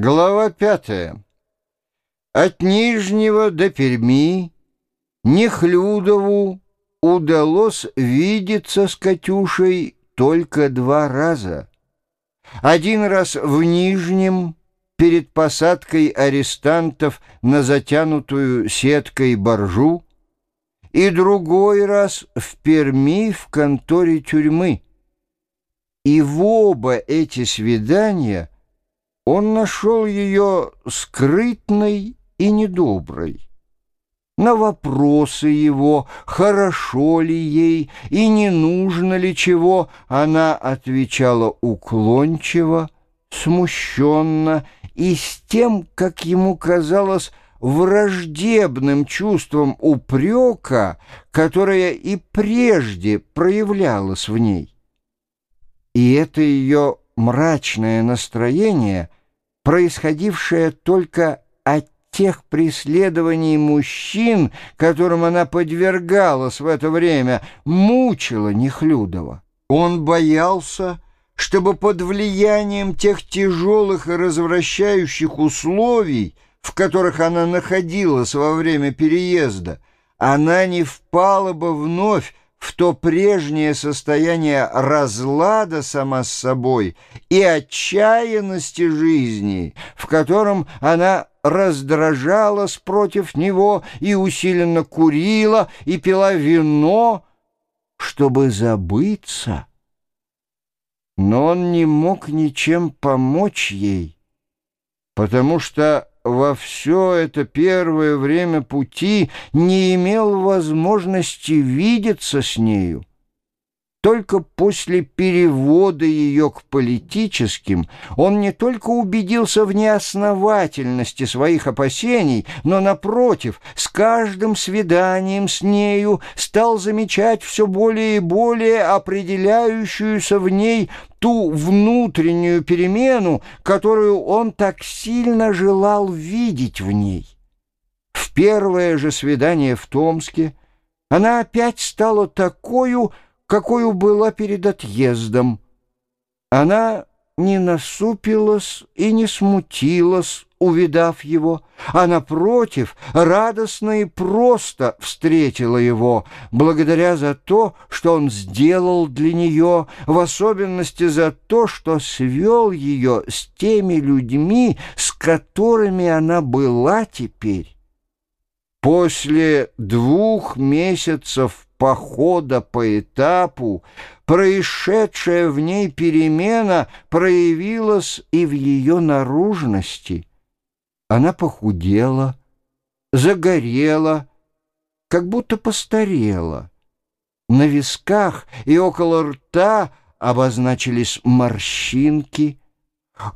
Глава пятая. От Нижнего до Перми Нехлюдову удалось видеться с Катюшей только два раза. Один раз в Нижнем, перед посадкой арестантов на затянутую сеткой боржу, и другой раз в Перми в конторе тюрьмы. И в оба эти свидания — он нашел ее скрытной и недоброй. На вопросы его, хорошо ли ей и не нужно ли чего, она отвечала уклончиво, смущенно и с тем, как ему казалось, враждебным чувством упрека, которое и прежде проявлялось в ней. И это ее мрачное настроение — происходившее только от тех преследований мужчин, которым она подвергалась в это время, мучила Нехлюдова. Он боялся, чтобы под влиянием тех тяжелых и развращающих условий, в которых она находилась во время переезда, она не впала бы вновь в то прежнее состояние разлада сама с собой и отчаянности жизни, в котором она раздражалась против него и усиленно курила и пила вино, чтобы забыться. Но он не мог ничем помочь ей, потому что во все это первое время пути не имел возможности видеться с нею. Только после перевода ее к политическим он не только убедился в неосновательности своих опасений, но, напротив, с каждым свиданием с нею стал замечать все более и более определяющуюся в ней ту внутреннюю перемену, которую он так сильно желал видеть в ней. В первое же свидание в Томске она опять стала такую, какую была перед отъездом. Она не насупилась и не смутилась, увидав его, а, напротив, радостно и просто встретила его, благодаря за то, что он сделал для нее, в особенности за то, что свел ее с теми людьми, с которыми она была теперь. После двух месяцев похода по этапу, происшедшая в ней перемена проявилась и в ее наружности. Она похудела, загорела, как будто постарела. На висках и около рта обозначились морщинки.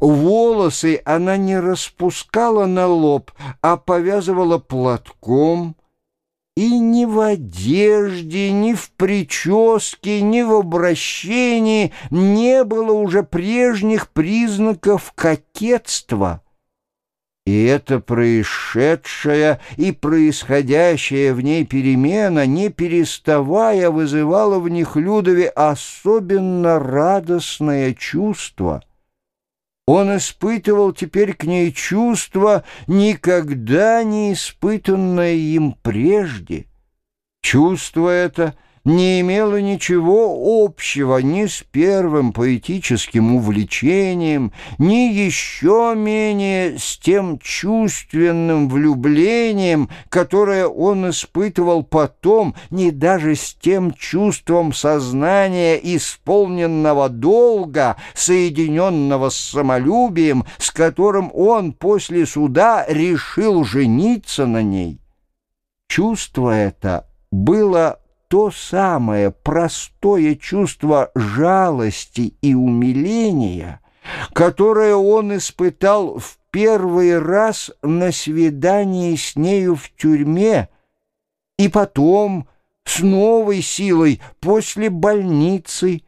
Волосы она не распускала на лоб, а повязывала платком — и ни в одежде, ни в прическе, ни в обращении не было уже прежних признаков кокетства. И эта происшедшая и происходящая в ней перемена, не переставая, вызывала в них Людове особенно радостное чувство — он испытывал теперь к ней чувство, никогда не испытанное им прежде. Чувство это — не имела ничего общего ни с первым поэтическим увлечением, ни еще менее с тем чувственным влюблением, которое он испытывал потом, ни даже с тем чувством сознания исполненного долга, соединенного с самолюбием, с которым он после суда решил жениться на ней. Чувство это было то самое простое чувство жалости и умиления, которое он испытал в первый раз на свидании с нею в тюрьме, и потом с новой силой после больницы,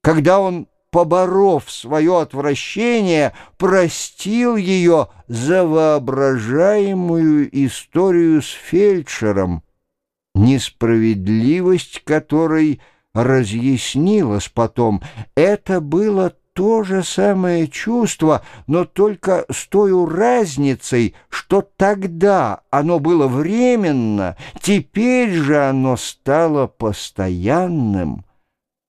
когда он, поборов свое отвращение, простил ее за воображаемую историю с фельдшером, несправедливость которой разъяснилась потом. Это было то же самое чувство, но только с той разницей, что тогда оно было временно, теперь же оно стало постоянным.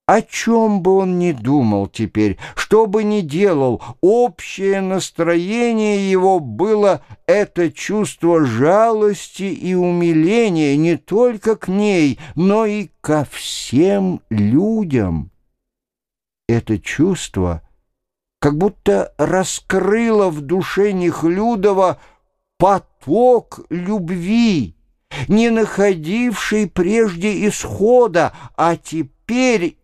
О чем бы он ни думал теперь, что бы ни делал, общее настроение его было это чувство жалости и умиления не только к ней, но и ко всем людям. Это чувство как будто раскрыло в душе Нехлюдова поток любви, не находивший прежде исхода, а теперь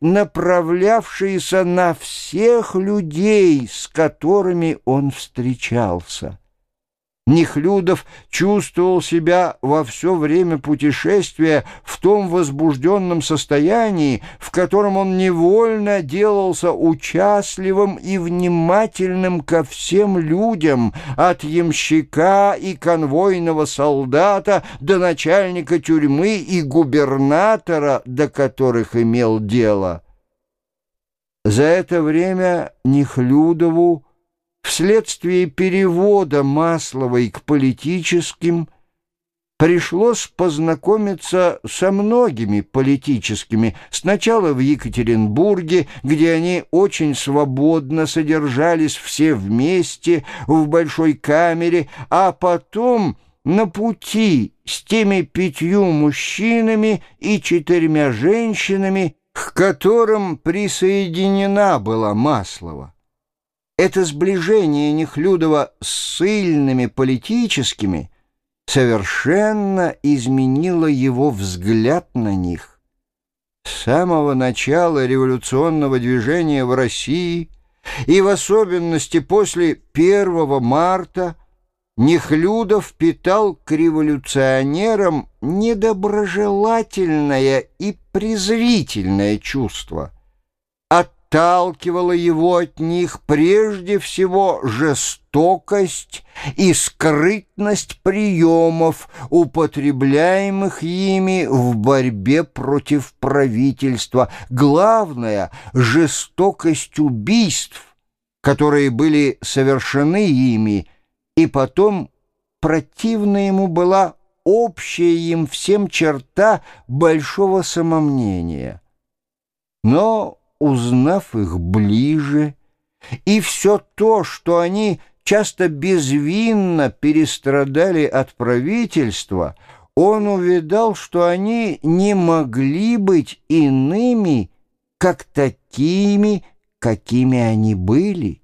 направлявшийся на всех людей, с которыми он встречался. Нехлюдов чувствовал себя во все время путешествия в том возбужденном состоянии, в котором он невольно делался участливым и внимательным ко всем людям, от ямщика и конвойного солдата до начальника тюрьмы и губернатора, до которых имел дело. За это время Нехлюдову вследствие перевода Масловой к политическим пришлось познакомиться со многими политическими, сначала в Екатеринбурге, где они очень свободно содержались все вместе в большой камере, а потом на пути с теми пятью мужчинами и четырьмя женщинами, к которым присоединена была Маслова. Это сближение Нехлюдова с сильными политическими совершенно изменило его взгляд на них. С самого начала революционного движения в России и в особенности после 1 марта Нехлюдов питал к революционерам недоброжелательное и презрительное чувство – отталкивала его от них прежде всего жестокость и скрытность приемов, употребляемых ими в борьбе против правительства. Главное — жестокость убийств, которые были совершены ими, и потом противна ему была общая им всем черта большого самомнения. Но узнав их ближе, и все то, что они часто безвинно перестрадали от правительства, он увидал, что они не могли быть иными, как такими, какими они были.